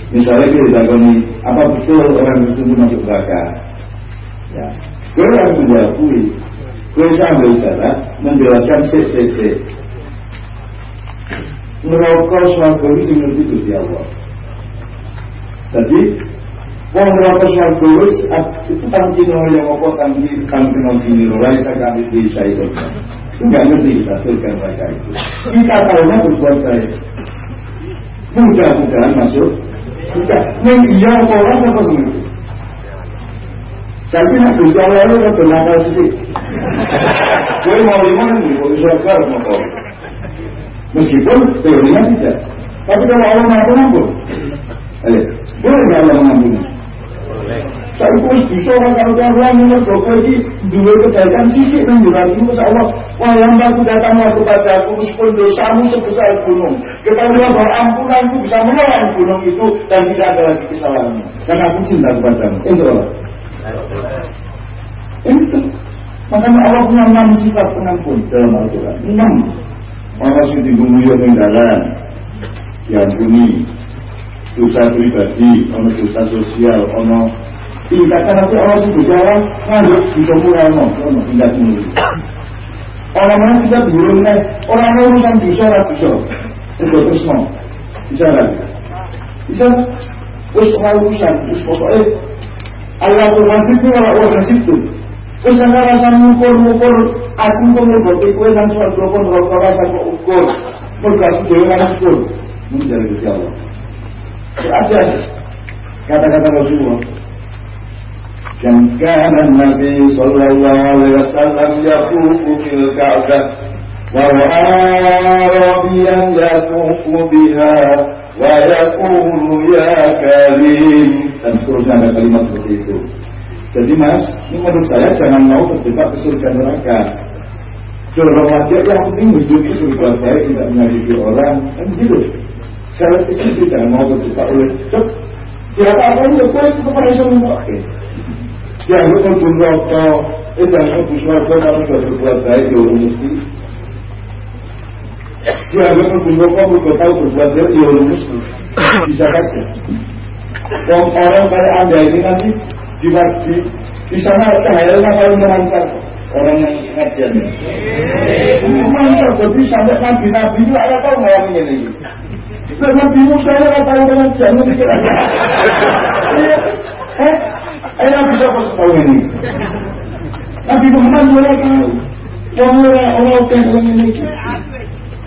Misalnya kita ditagoni, apa betul orang tersebut masuk neraka? Ya, gue yang menjawabui, gue sambil jarak menjelaskan c c c. Merokok suatu ini ngerti itu Allah. Jadi Wong warga wis itu tangki no yang apa tangki tangki no gini lo raisa kami di saya itu. Enggak ngerti kita surga mereka itu. Kita tahunya berbuat baik. Mudah-mudahan masuk. Tidak. Yang iya orang siapa sendiri. Saya nak kerja lalu kan bernakal sedikit. Gue mau lima kan kalau surga mau Meskipun teorinya tidak. Tapi kalau Allah mampu. Ayo, boleh nggak Allah mengampuni? Saya pun bisa orang kalau orang yang ini dua kebaikan sisi dan itu Allah. Yang aku datanglah kepada aku meskipun dosamu sebesar gunung. Ketahuilah bahwa ampunanku bisa menelan gunung itu Dan tidak ada lagi kesalahanmu Karena aku cinta kepadamu. Itu Allah Itu. Makanya Allah punya enam sifat pengampun dalam Al-Quran. Enam. Orang digumuyo dalam Yang bumi Dosa pribadi, ono dosa sosial, ono tingkatan nanti orang sing berjalan nganggo bisa mulai ono tingkat ini orang mana kita belum nih orang mana urusan bisa ora bisa. Itu terus no bisa lagi. Bisa. Terus orang urusan terus pokoknya Allah tuh nasib itu orang nasib itu terus karena rasa mukul-mukul aku kok mau kue dan suatu pun rokok rasa kok ukur mereka dewi mana ukur menjadi Allah ada kata-kata Rasulullah كم كان النبي صلى الله عليه وسلم يطوف في الكعبة ورأى ربيا يطوف بها ويقول يا كريم dan seterusnya ada kalimat seperti itu jadi mas ini menurut saya jangan mau terjebak ke surga neraka Jorok aja yang penting hidup itu berbuat baik tidak menyakiti orang kan gitu saya itu jangan mau terjebak oleh cok ya apa-apa itu itu kepada semua yang pun rokok itu yang pun suarga kalau sudah berbuat baik ya orang mesti dia lu pun rokok lu tahu ya orang mesti bisa saja. Orang orang kayak anda ini nanti di di, di sana cahayanya paling memancar orang yang ngajian memancar jadi sampai nabi nabi itu ada tahu yang ini? Nabi Musa ya tahu dengan jangan dikira. Eh, Eh Nabi siapa tahu ini? Nabi Muhammad mulai tahu. Yang mulai Allah orang ini.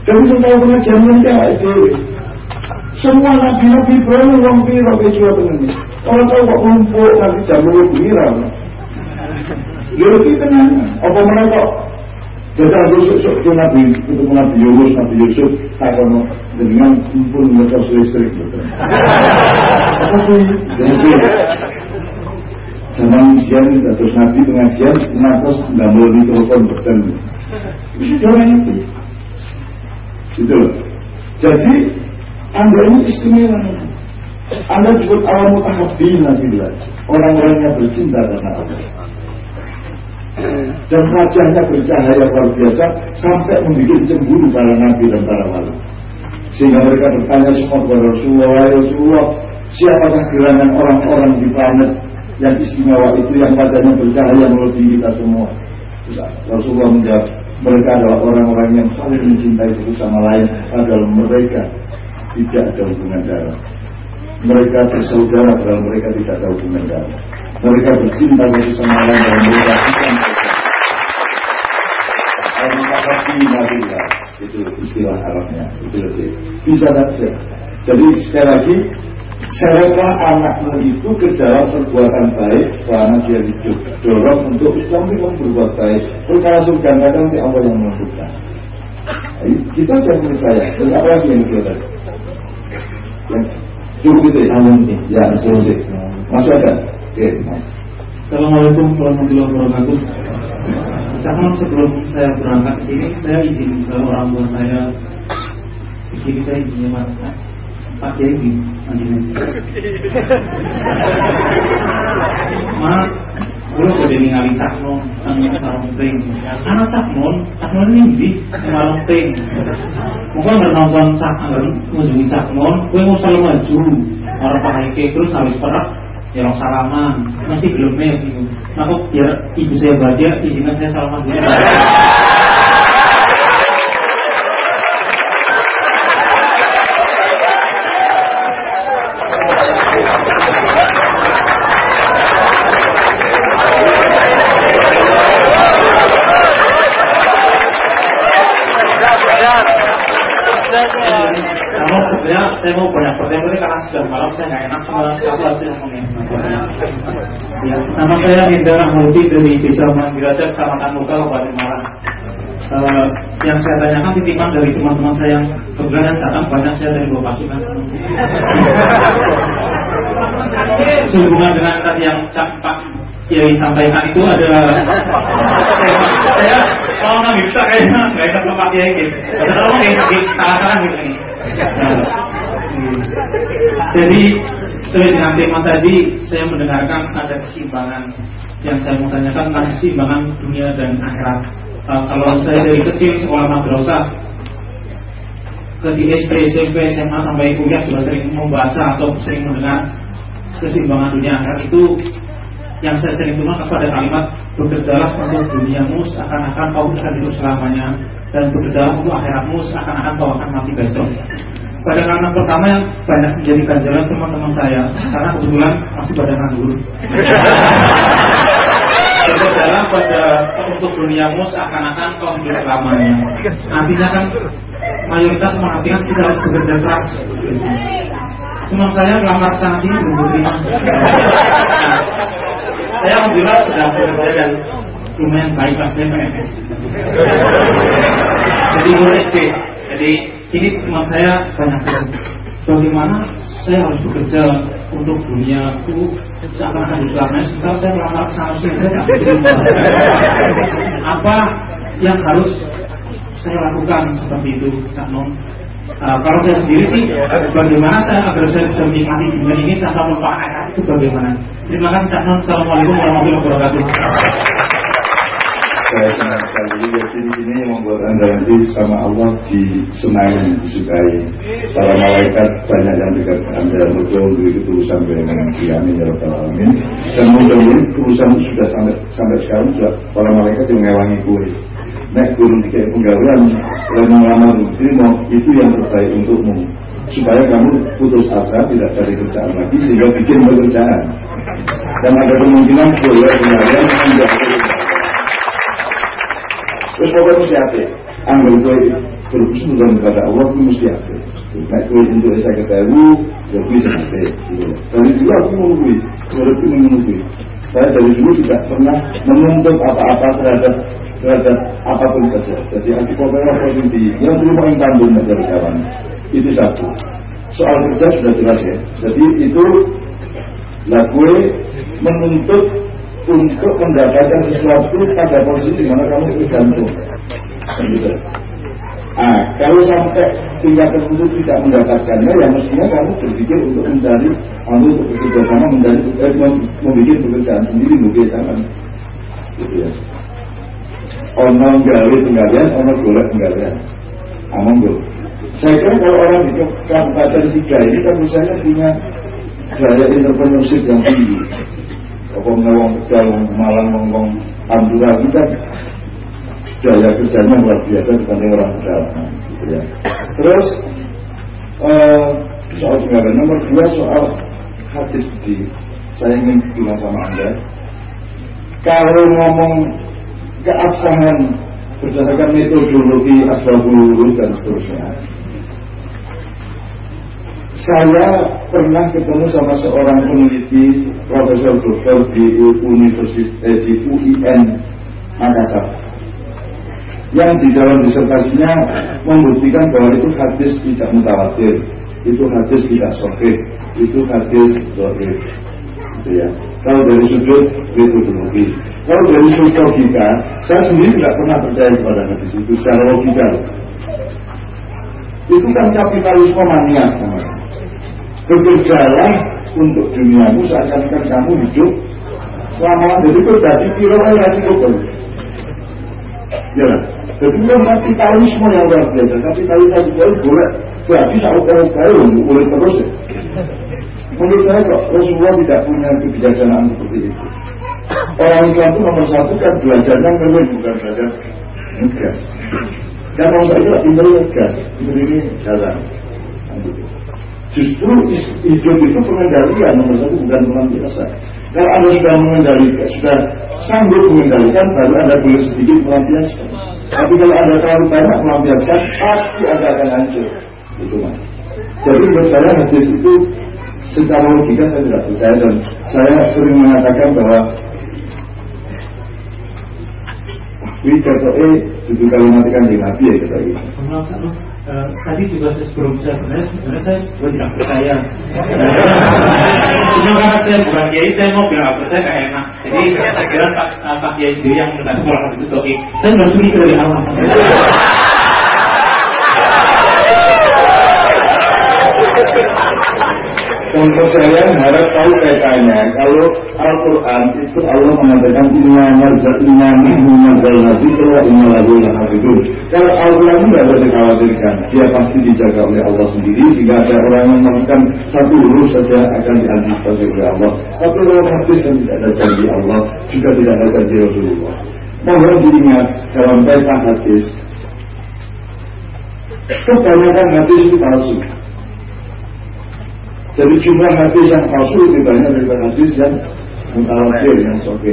Saya tahu pengajian ini aja. Semua nabi-nabi Ibrahim orang piro ke Jawa Tengah ini. Orang tahu kok kumpul nabi jamu viral. Lalu kita nanya, apa mereka Jajah Yusuf itu Nabi itu Nabi Yunus, Nabi Yusuf takon dengan pun mereka listrik. Apa sih? Zaman ujian terus nabi pengajian nafas nggak boleh ditelepon bertemu. Orang itu. Gitu loh. Jadi anda ini istimewa. Anda disebut awal mutahabin nanti orang-orang yang bercinta karena Allah. Dan wajahnya bercahaya luar biasa sampai membuat cemburu para nabi dan para wali. Sehingga mereka bertanya semua kepada Rasulullah ya Rasulullah siapakah gerangan orang-orang di planet yang istimewa itu yang wajahnya bercahaya melebihi kita semua. Rasulullah menjawab, mereka adalah orang-orang yang saling mencintai satu sama lain, padahal mereka tidak ada hubungan darah. mereka bersaudara dalam mereka tidak tahu hubungan darah. Mereka bercinta satu sama lain dan mereka bisa Alhamdulillah itu istilah Arabnya itu lebih bisa saja. Jadi sekali lagi Seretlah anakmu itu ke dalam perbuatan baik selama dia hidup. Dorong untuk Islam itu berbuat baik. Perkara surga kadang nanti Allah yang menentukan. Kita jangan percaya. Dan apa lagi yang kita Cukup itu ya? Ya, selesai. Masih ada? Oke, mas. Assalamualaikum warahmatullahi wabarakatuh. Cakap sebelum saya berangkat ke sini, saya izin ke orang tua saya. Jadi saya izin Pak Kiai Ma, kulo kudu ningali caknon nang sarung pring. Ana caknon, caknon ini di sarung pring. Mungkin nggak nonton cak anggar ngunjungi caknon, kowe salam maju. Orang pakai terus habis perak ya orang salaman, mesti belum gitu. Nah biar ibu saya bahagia, izinkan saya salaman dulu. Saya mau banyak pertanyaan ini karena sudah malam saya nggak enak cuma satu aja yang Ya, nama saya Indra Rahmudi dari Desa Manggiraja, Kecamatan Muka, Kabupaten Malang. Uh, yang saya tanyakan titipan dari teman-teman saya yang kebetulan datang banyak saya dari dua pasukan. Sehubungan dengan tadi yang Pak Kiai sampaikan itu adalah saya mau nggak bisa kayaknya nggak bisa Pak Kiai gitu. Kalau mau salah-salah gitu nih. Jadi sesuai dengan tema tadi saya mendengarkan ada kesimbangan. Yang saya mau tanyakan tentang kesimbangan dunia dan akhirat. Uh, kalau saya dari kecil sekolah madrasah ke di SMP, SMA sampai kuliah juga sering membaca atau sering mendengar kesimbangan dunia akhirat. Itu yang saya sering dengar kepada kalimat bekerjalah untuk duniamu seakan-akan kau akan hidup selamanya. Dan bekerjalah untuk akhiratmu seakan-akan kau akan mati besok pada karena pertama yang banyak menjadi ganjalan teman-teman saya. Karena kebetulan masih pada nganggur. Berjalan pada untuk duniamu seakan-akan kau hidup selamanya artinya kan mayoritas mengatakan kita harus bekerja keras. Teman saya melamar sana sini belum berterima nah, saya alhamdulillah sudah bekerja dan lumayan baik lah saya jadi guru SD jadi ini teman saya banyak bagaimana saya harus bekerja untuk dunia itu? Seakan-akan di dalamnya setelah saya sama saya apa yang harus saya lakukan seperti itu Cak Non uh, kalau saya sendiri sih bagaimana saya agar saya bisa menikmati dunia ini tanpa melupakan itu bagaimana? Terima kasih Cak Non Assalamualaikum warahmatullahi wabarakatuh saya senang sekali lihat sini sini membuat anda nanti sama Allah disenangi, disukai. Para malaikat banyak yang dekat anda mudah untuk itu urusan dengan amin ya rabbal alamin. Dan mudah-mudahan urusan sudah sampai sampai sekarang sudah para malaikat yang mengewangi kue. Nek turun tiga penggawean dan melamar mau itu yang terbaik untukmu supaya kamu putus asa tidak cari kerjaan lagi sehingga bikin pekerjaan dan ada kemungkinan boleh kembali tidak Pokoknya mesti hati. Ambil gue berhubungan kepada Allah itu mesti hati. Nah, gue untuk saya ketahui, gue hati. Dari dulu aku menunggu, menurutku menunggu. Saya dari dulu tidak pernah menuntut apa-apa terhadap terhadap apa pun saja. Jadi aku pokoknya posisi yang dulu paling tanggung aja berjalan. Itu satu. Soal kerja sudah jelas ya. Jadi itu lah gue menuntut untuk mendapatkan sesuatu pada posisi di mana kamu tergantung. Gitu. Nah, kalau sampai tingkat tertentu tidak mendapatkannya, ya mestinya kamu berpikir untuk mencari, untuk bekerja sama mencari, eh, membuat pekerjaan sendiri, mungkin sama. Gitu ya. Ono gawe penggalian, ono golek penggalian. Aman bro. Saya kira kalau orang di kabupaten tiga ini kan misalnya punya gaya entrepreneurship yang tinggi apa ngomong Tegal, Malang, ngomong Pantura kita daya kerjanya luar biasa dibanding orang pedalaman gitu ya. Terus uh, soal pengabaran nomor dua soal hadis di saya ingin bilang sama anda kalau ngomong keabsahan berdasarkan metodologi asbabul dan seterusnya saya pernah ketemu sama seorang peneliti profesor dokter di Universitas di UIN Makassar yang di dalam disertasinya membuktikan bahwa itu hadis tidak mutawatir, itu hadis tidak sahih, itu hadis sahih. Gitu ya. Kalau dari sudut metodologi, kalau dari sudut logika, saya sendiri tidak pernah percaya kepada hadis itu secara logika. Itu kan kapitalisme mania, teman bekerjalah untuk duniamu seakan-akan kamu hidup. Selama jadi itu jadi kira yang cukup ya jadi itu kapitalisme yang luar biasa. Kapitalisasi itu boleh berarti saya tahu tahu boleh terus. Ya menurut saya kok Rasulullah tidak punya kebijaksanaan seperti itu. Orang Islam itu nomor satu kan belajarnya memang bukan belajar ngegas dan orang saya itu pintar ngegas ini jalan Justru hidup itu pengendalian nomor satu bukan biasa. Kalau anda sudah mengendalikan, sudah sanggup mengendalikan, baru anda boleh sedikit melampiaskan. Tapi kalau anda terlalu banyak melampiaskan, pasti anda akan hancur. Itu mas. Jadi menurut saya hadis itu secara logika saya tidak percaya dan saya sering mengatakan bahwa Wih kata eh, itu kalau matikan di Nabi ya kata ini uh, tadi juga saya sebelum saya sebenarnya, sebenarnya saya juga tidak percaya. Cuma karena saya bukan kiai, saya mau bilang apa saya kayak enak. Jadi saya kira Pak, Pak Kiai sendiri yang mengasih sekolah itu oke. Saya nggak sulit dari awal. Untuk saya harus tahu kaitannya. Kalau Al-Quran itu Allah mengatakan Inna inna marzal nabi Wa inna lagu hafidun Kalau Al-Quran tidak ada dikhawatirkan. Dia pasti dijaga oleh Allah sendiri Sehingga ada orang yang melakukan satu huruf saja Akan diantisipasi oleh Allah. Tapi kalau hadis yang tidak ada janji Allah Juga tidak ada janji Rasulullah. Mohon diingat dalam kaitan hadis Kebanyakan hadis itu palsu jadi jumlah hadis yang palsu lebih banyak daripada hadis yang mutawatir yang soke.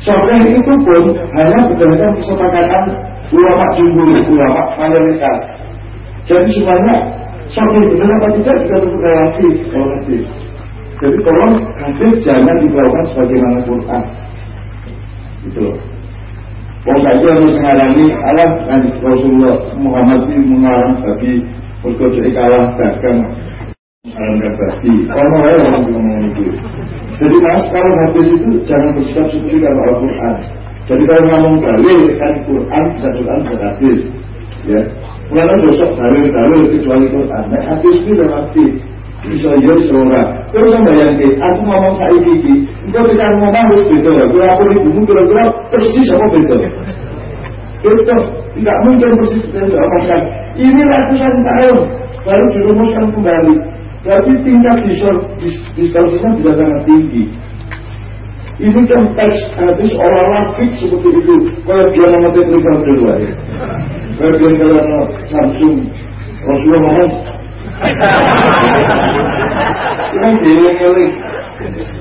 Soke itu pun hanya berdasarkan kesepakatan ulama jumhur, ulama mayoritas. Jadi semuanya soke benar apa tidak juga tentu relatif kalau hadis. Jadi tolong hadis jangan dibawakan sebagaimana Quran. Gitu loh. Kalau saja harus mengalami Allah dan Rasulullah Muhammad ini mengalami bagi berkode kalah dagang ngomong. Jadi mas kalau hadis itu jangan bersikap seperti kalau Al-Quran. Jadi kalau ngomong dalil kan Quran dan Quran dan hadis. Ya. Karena dosok dalil dalil kecuali Quran. Nah hadis itu relatif. Bisa iya bisa ora. Terus yang bayangin, aku ngomong saya gigi, engkau tidak ngomong harus beda. Kalau aku ibumu kira-kira persis apa beda. Itu tidak mungkin persis beda. Ini ratusan tahun baru dirumuskan kembali. Berarti tingkat distorsinya bisa sangat tinggi. Ini kan teks hadis orang-orang seperti itu. Kalau dia nama teknikal kedua ya. Kalau dia kalau Samsung, Rasulullah ngomong. Ini dieling-eling.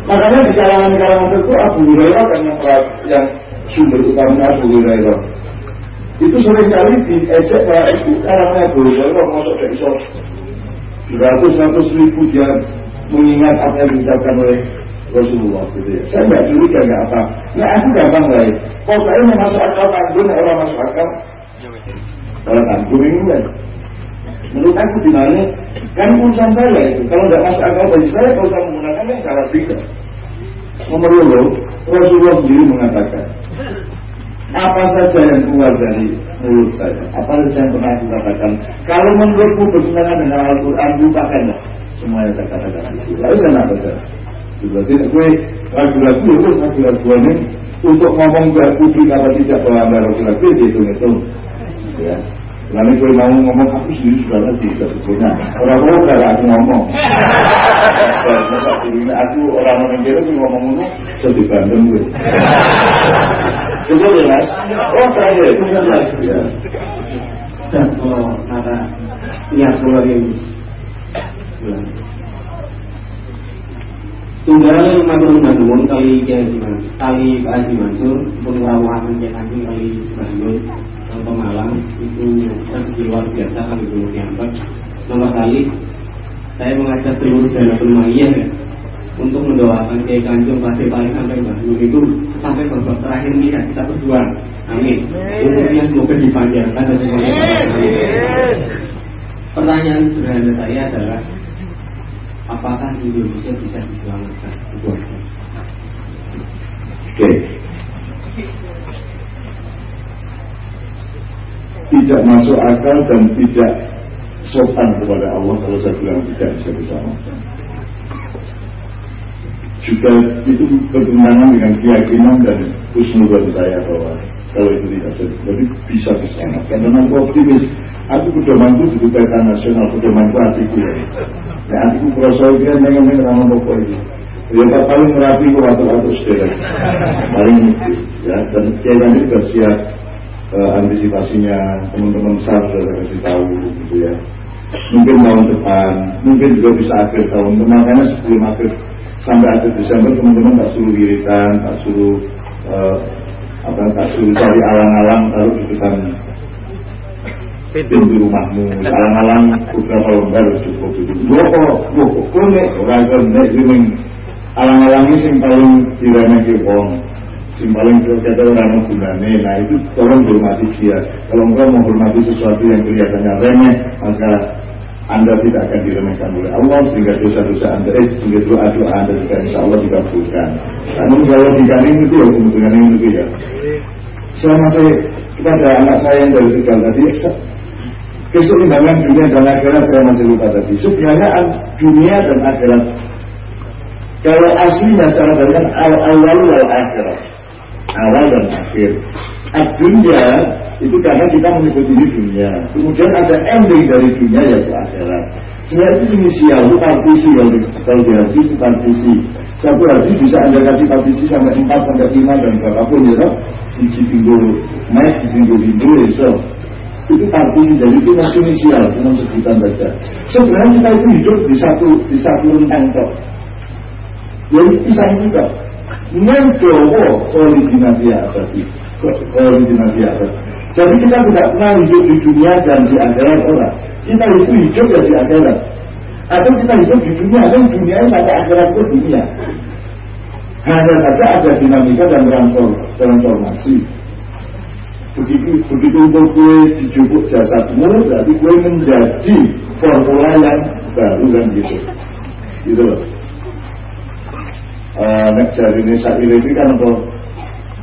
Makanya di kalangan-kalangan itu Abu Hurairah kan yang, yang sumber utamanya Abu Hurairah. Itu sering kali diejek bahwa itu kalangan Abu Hurairah masuk ke beratus-ratus ribu dia mengingat apa yang diucapkan oleh Rasulullah gitu ya. Saya nggak curiga nggak apa. Nah aku gampang lah. Pokoknya mau masuk akal tanggung, orang masuk akal. Kalau tanggung ini kan. Menurut aku di mana kan urusan saya itu. Kalau nggak masuk akal bagi saya, kalau saya menggunakannya cara tiga. Nomor dua, Rasulullah sendiri mengatakan, apa saja yang keluar dari mulut saya, apa saja yang pernah aku katakan. Kalau menurutmu bertentangan dengan Al-Quran, lupakanlah semua yang saya katakan itu. Lalu saya nak baca. Berarti gue ragu-ragu itu ragu-ragu ini untuk ngomong ke publik apa tidak bahwa ragu-ragu itu hitung-hitung. Ya. Lalu gue mau ngomong aku sendiri sudah ngerti sebetulnya. Orang-orang gak aku ngomong. Aku orang meninggal itu ngomong ngomong bandeng gue. Sebelum ya mas. Oh terakhir itu lagi ya. Dan kalau kata niat keluar ini. Tunggal matur nuwun kali Kiai kali Pak Haji Mansur pun Haji kali Mbah yang pemalang itu rezeki luar biasa kali dulu dianggap nomor kali saya mengajak seluruh dana Mayah ya, untuk mendoakan Kiai Kanjeng pada paling sampai Mbah itu sampai babak terakhir kita kita berdua. Amin. Umurnya semoga dipanjangkan dan semoga Pertanyaan sederhana saya adalah apakah Indonesia bisa diselamatkan? Itu Oke. Okay. Tidak masuk akal dan tidak sopan kepada Allah kalau saya bilang tidak bisa diselamatkan. Juga itu bertentangan dengan keyakinan dan khusnudan saya bahwa kalau itu tidak jadi bisa diselamatkan. Dan aku optimis. Aku pedomanku di peta nasional, pedomanku hatiku ya. Nah, hatiku kan yang ingin ramah pokok itu. Ya, paling merapi waktu-waktu sederet. Paling. Ya, dan kayaknya juga siap uh, antisipasinya teman-teman SAR sudah kasih tahu gitu ya. Mungkin tahun depan, mungkin juga bisa akhir tahun. Makanya sebelum akhir sampai akhir Desember teman-teman tak suruh wiritan, tak suruh uh, apa tak suruh cari alang-alang taruh di depan pintu rumahmu alang-alang beberapa lembar cukup itu dua kok dua kok nek ora nek ini alang-alang ini sing paling diremehke wong sing paling kata orang gunane nah itu tolong hormati dia kalau engkau menghormati sesuatu yang kelihatannya remeh maka anda tidak akan diremehkan oleh Allah sehingga dosa-dosa Anda eh, sehingga doa-doa Anda juga insya Allah dikabulkan. Namun kalau dikali itu ya kemudian itu ya. Saya masih kepada anak saya yang dari Tegal tadi keseimbangan dunia dan akhirat saya masih lupa tadi. Sebenarnya dunia dan akhirat kalau aslinya secara dengan awal wal akhirat awal dan akhir. Dunia itu karena kita mengikuti dunia. Kemudian ada ending dari dunia yaitu akhirat. Sebenarnya itu inisial, itu partisi kalau di itu partisi. Satu hadis bisa anda kasih partisi sampai empat sampai lima dan berapapun ya toh. Siji tinggal naik, siji tinggal tinggal so. Itu partisi jadi itu masih inisial, cuma sebutan saja. Sebenarnya kita itu hidup di satu di satu rentang kok. Jadi pisah juga. Mencoba kalau di dinasti abadi. Jadi kita tidak pernah hidup di dunia dan di akhirat orang. Kita itu hidup ya di akhirat. Atau kita hidup di dunia dan dunia sampai akhirat ke dunia. Hanya saja ada dinamika dan transformasi. Begitu begitu untuk gue dijupuk jasadmu, berarti gue menjadi formula yang baru kan gitu. Gitu loh. Nek jari ini saat ini kan untuk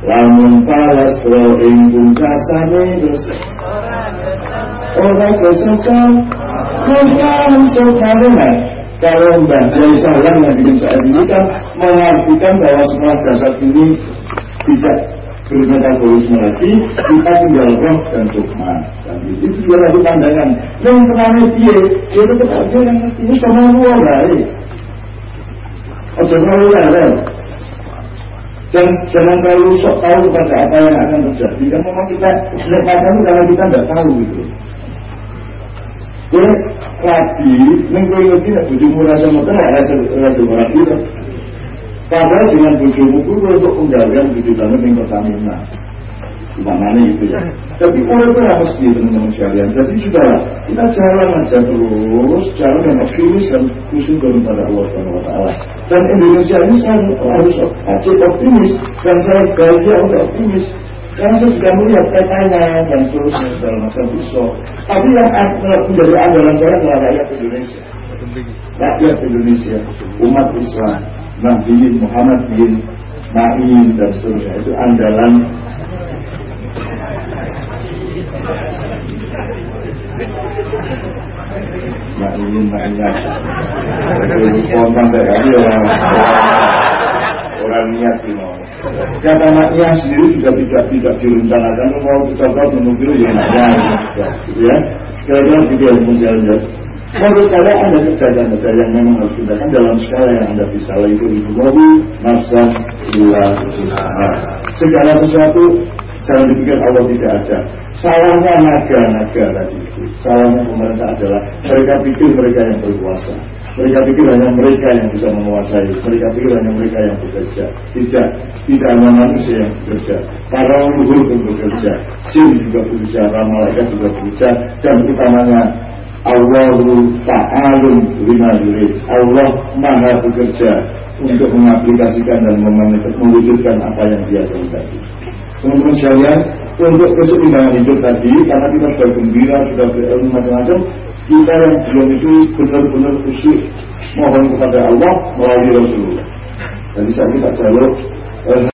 lamun palas pro ing pungkasane terus ora kesesan bukan sokalnya kalau Mbak Yai Salam yang bikin saat ini kan mengartikan bahwa semua jasad ini tidak bermetabolisme lagi kita tinggal roh dan sukma dan itu juga lagi pandangan. Yang pertama dia dia tetap aja yang ini sama luar baik Ojo terlalu leren dan jangan terlalu sok tahu kepada apa yang akan terjadi dan memang kita nikmatkan karena kita tidak tahu gitu Gue rapi, neng gue ngerti nak bujumu rasa motor, rasa rasa itu. Padahal dengan bujumu gue untuk penggalian bujumu banget yang mana itu ya. Tapi orang itu harus di teman-teman sekalian. Jadi sudah kita jalan aja terus, jalan yang optimis dan khusus kepada Allah Subhanahu Wa Taala. Dan Indonesia ini saya harus wajib optimis dan saya bahagia untuk optimis. Karena saya juga melihat petanya dan seterusnya segala macam bisa. Tapi yang menjadi andalan saya adalah rakyat Indonesia. Rakyat Indonesia, umat Islam, Nabi Muhammad bin Ma'in dan seterusnya itu andalan Mak ingin, mak ingat Jadi spontan kali orang Orang niat you Kata maknya sendiri juga tidak tidak direncanakan Mau tahu mobil ya Ya Kira-kira gitu Menurut saya ada kejadian saya yang memang harus tindakan dalam skala yang anda bisa itu itu mobil, nafsa, gula, segala sesuatu Jangan dipikir Allah tidak ada. Salahnya naga-naga tadi itu. Salahnya pemerintah adalah mereka pikir mereka yang berkuasa. Mereka pikir hanya mereka yang bisa menguasai. Mereka pikir hanya mereka yang bekerja. Tidak. Tidak hanya manusia yang bekerja. Para leluhur pun bekerja. Jin juga bekerja. Para malaikat juga bekerja. Dan utamanya Allahu fa'alun lima. Allah maha bekerja untuk mengaplikasikan dan mewujudkan apa yang dia kehendaki. Teman-teman sekalian, untuk keseimbangan hidup tadi, karena kita sudah gembira, sudah berilmu macam-macam, kita yang belum itu benar-benar khusyuk mohon kepada Allah melalui Rasulullah. Jadi saya minta jalur